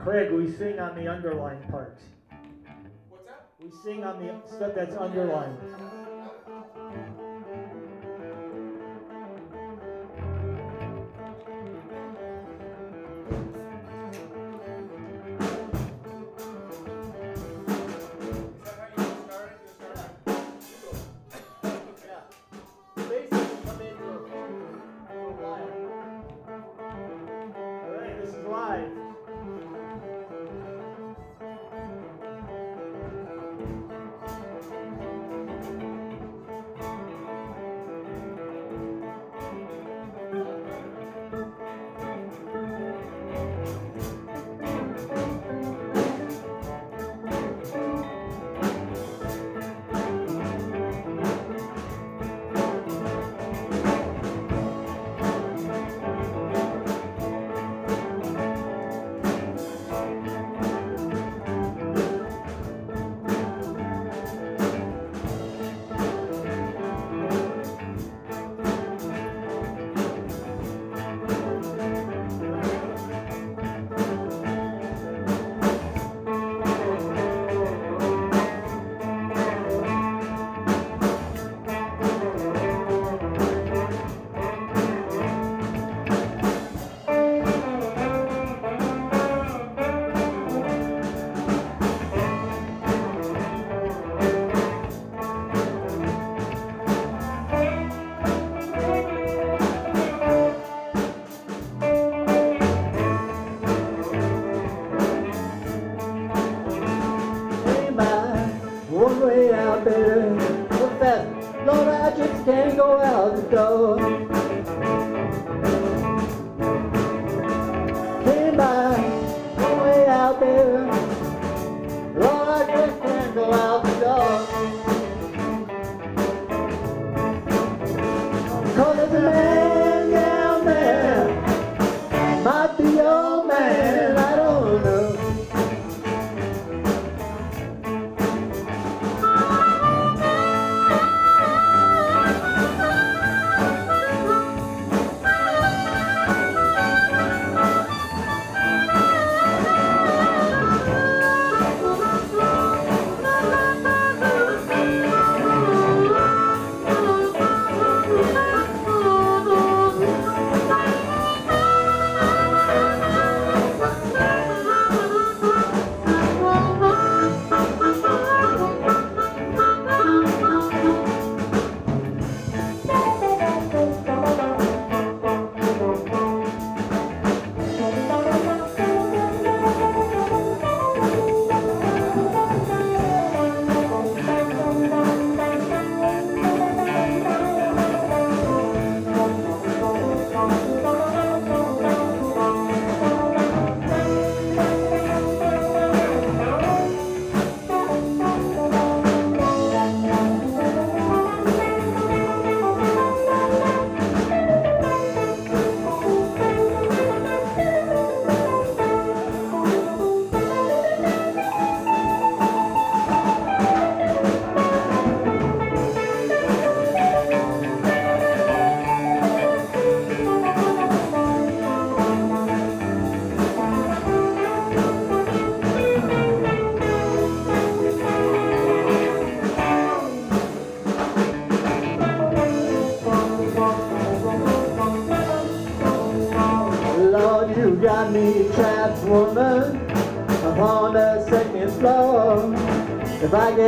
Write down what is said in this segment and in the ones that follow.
Craig, we sing on the underlined parts. What's that? We sing on the stuff that's underlined.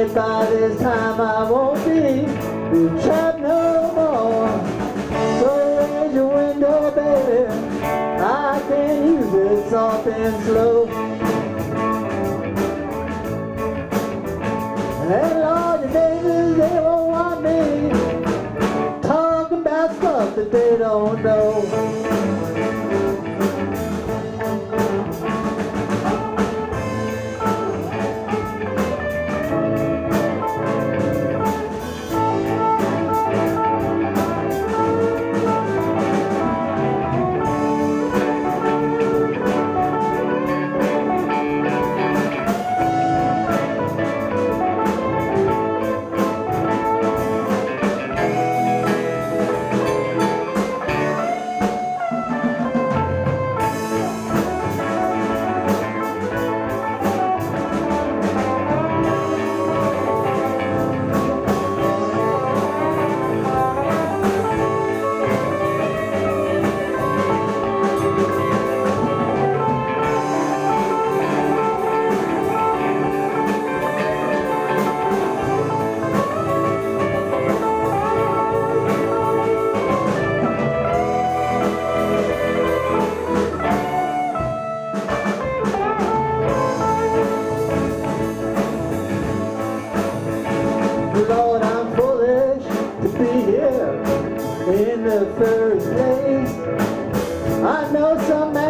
If by this time, I won't be, be trapped no more. So raise your window, baby. I can use it soft and slow. Hey, Lord, the neighbors, they won't want me talking about stuff that they don't know. in the first place. I know some.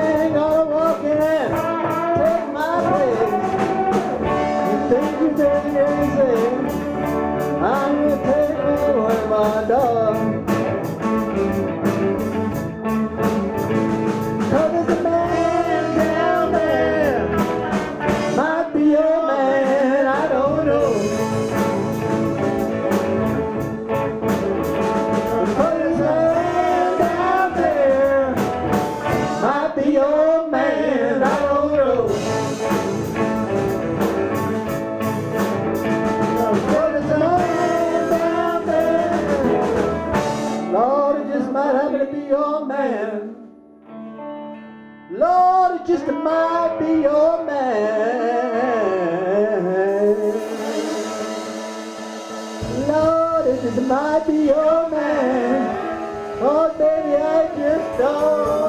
To be your man. Lord, it just might be your man. Lord, it just might be your man. Oh, baby, I just don't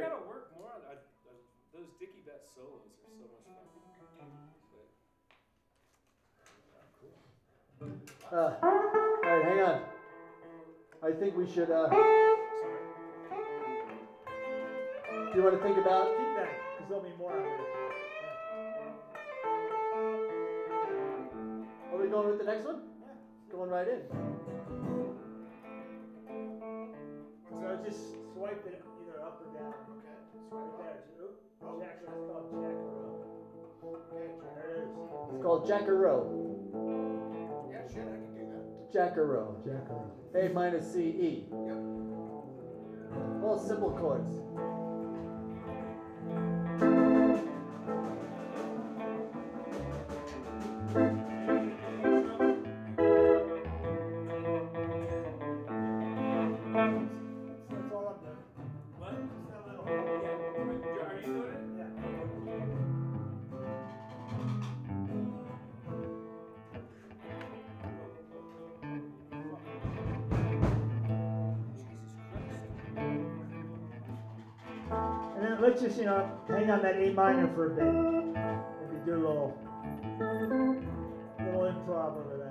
That was I gotta work more on I, I, those Dickie Betts solos are so much fun. But, Uh, all right, hang on. I think we should. Uh, sorry. do you want to think about? Keep that, because there'll be more out there. Are we going with the next one? Yeah. Going right in. So I just swipe it either up or down. Okay. Right there. Oh. Jack, that's called Jack Okay, There it is. Called Jack-a-Roe. Yeah, shit, I can do that. Jack-a-Roe. Jack-a-Roe. A minor C E. Yep. All simple chords. Let's just, you know, hang on that A minor for a bit. Maybe do a little, little improv over that.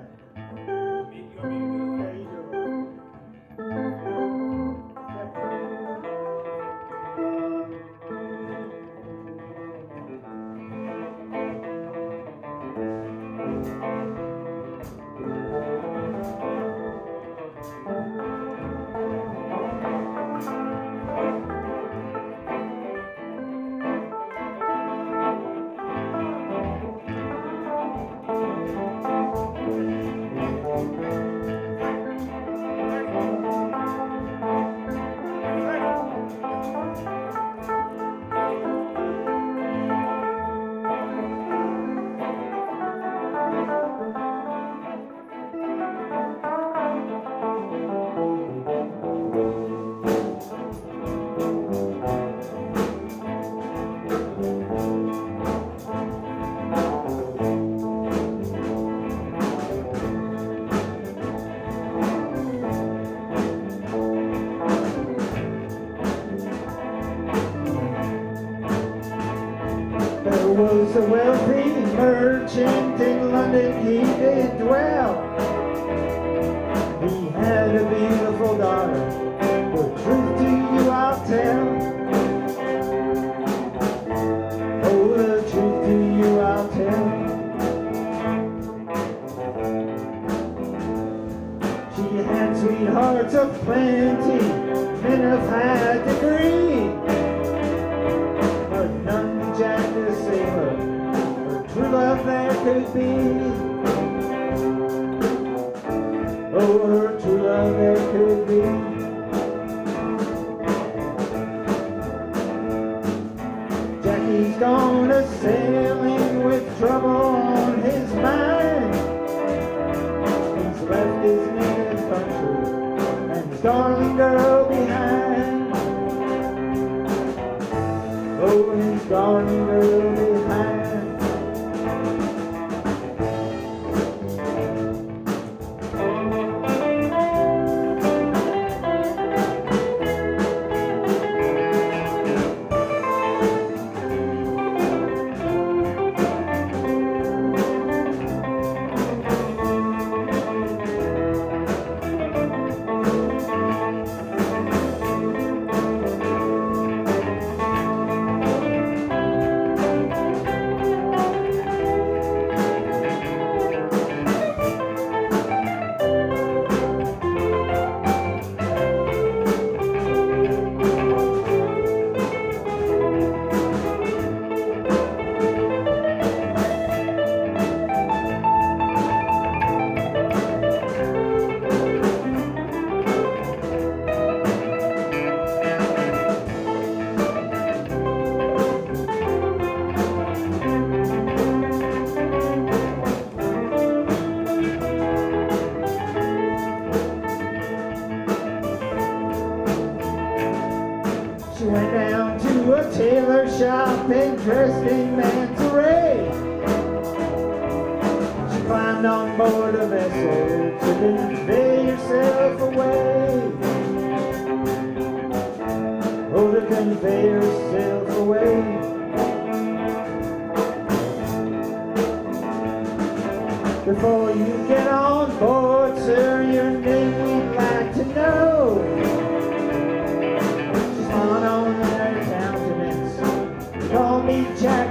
A wealthy merchant in London, he did dwell.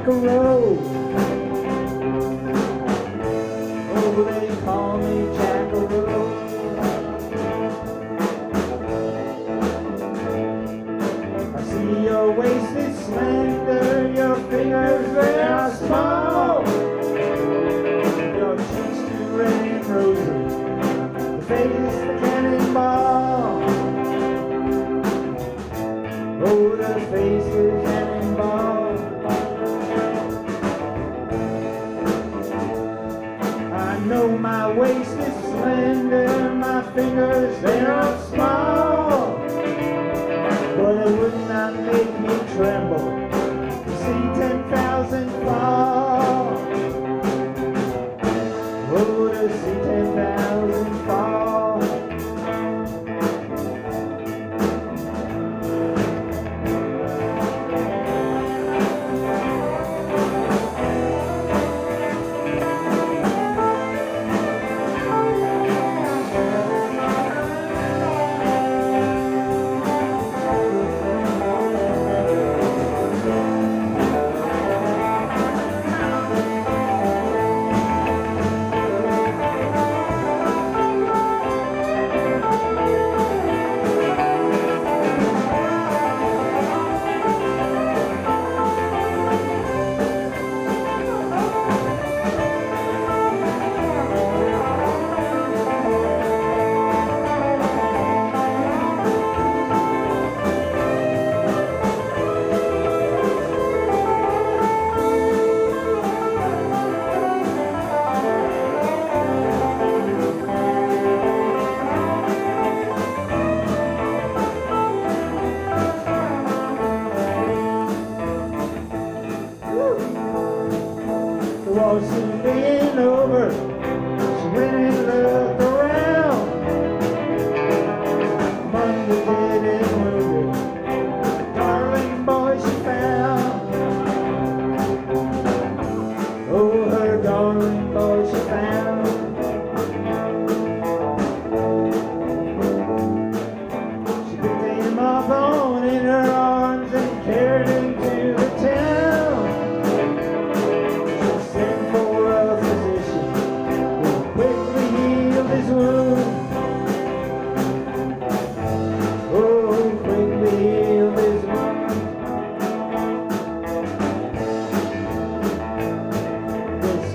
like a. and make me tremble.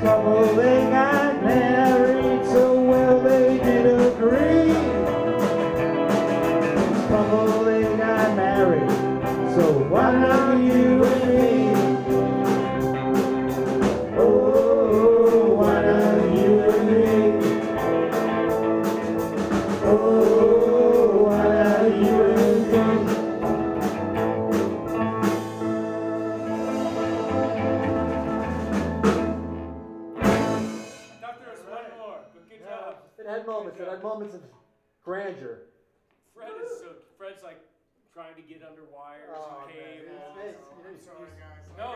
troubling and never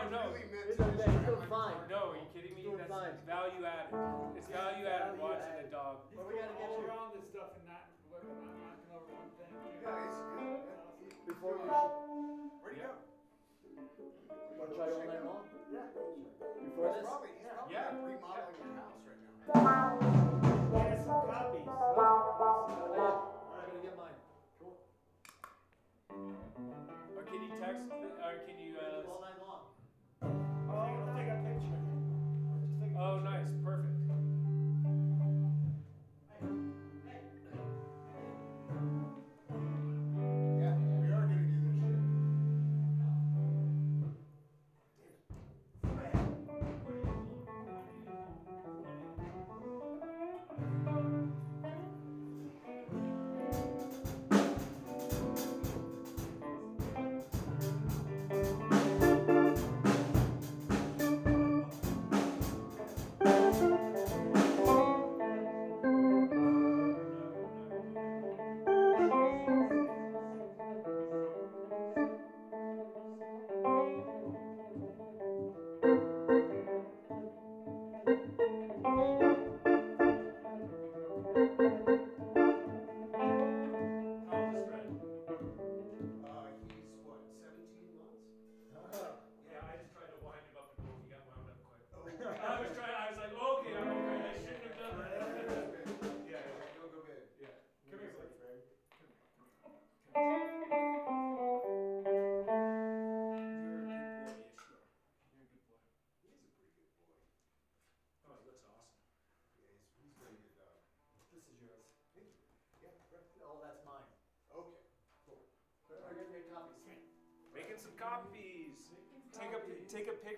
Oh, no, it's okay. Fine. No, are you kidding me? Doing That's fine. value added. It's value added value watching added. the dog. He's well, we gotta get all you. around this stuff and not knocking over one thing. You guys, before you, where'd he go? You want to try all night long? Yeah. Before this? Probably, he's yeah. remodeling yeah. the house right now. Get some copies. I'm gonna get mine. Cool. Or can you text? Or can you? Uh, all night long. Oh, nice. Perfect.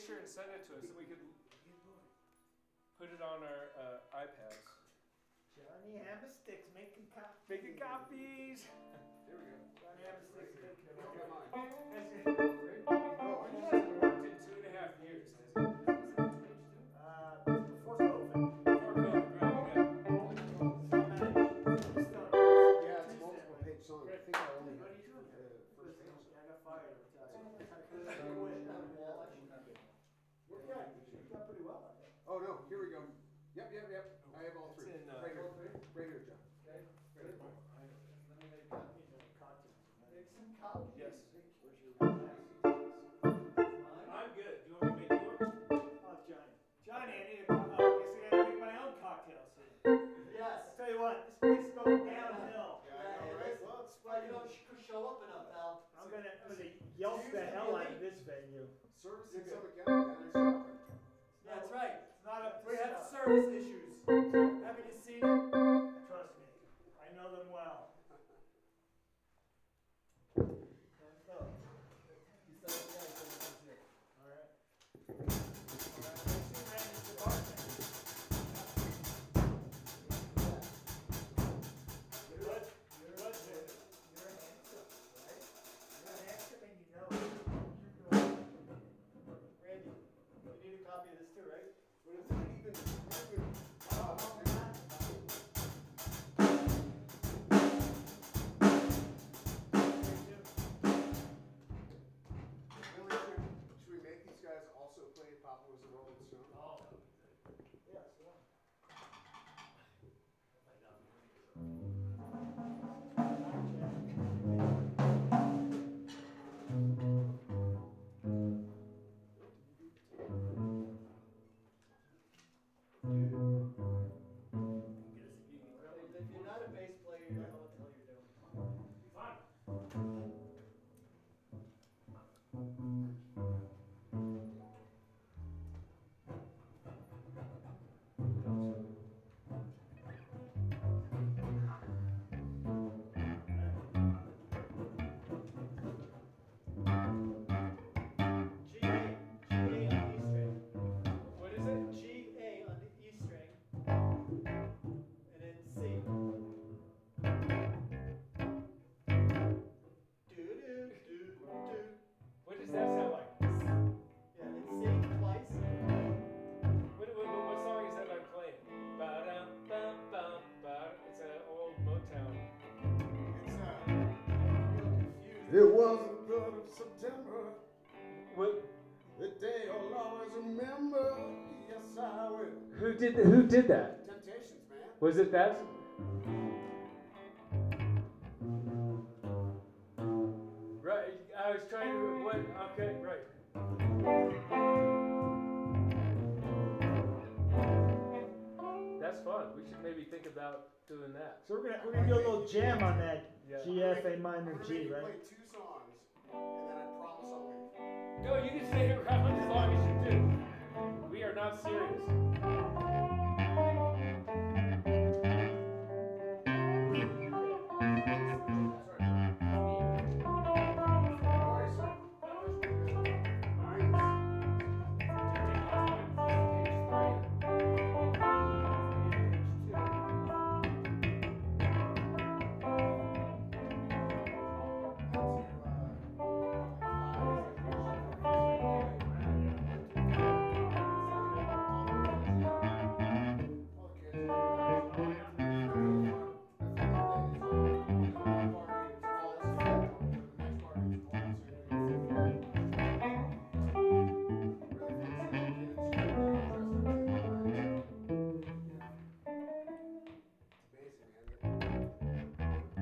picture and send it to us, and we could put it on our uh, iPads. Johnny Hammersticks making copies. Making copies. Here we go. Johnny Hammersticks making copies. Yeah, done pretty well, Oh, no, here we go. It was the blood of September. Well, the day I'll always remember. Yes, I will. Who did who did that? Temptations, man. Was it that? Right. I was trying to. What? Okay. Right. That's fun. We should maybe think about doing that. So we're gonna we're gonna do a little jam on that. Yeah. G, F, A minor, G, right? play two songs, and then I promise I'll leave. No, you can stay around as long as you do. We are not serious.